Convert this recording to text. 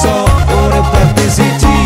só ore pra te sentir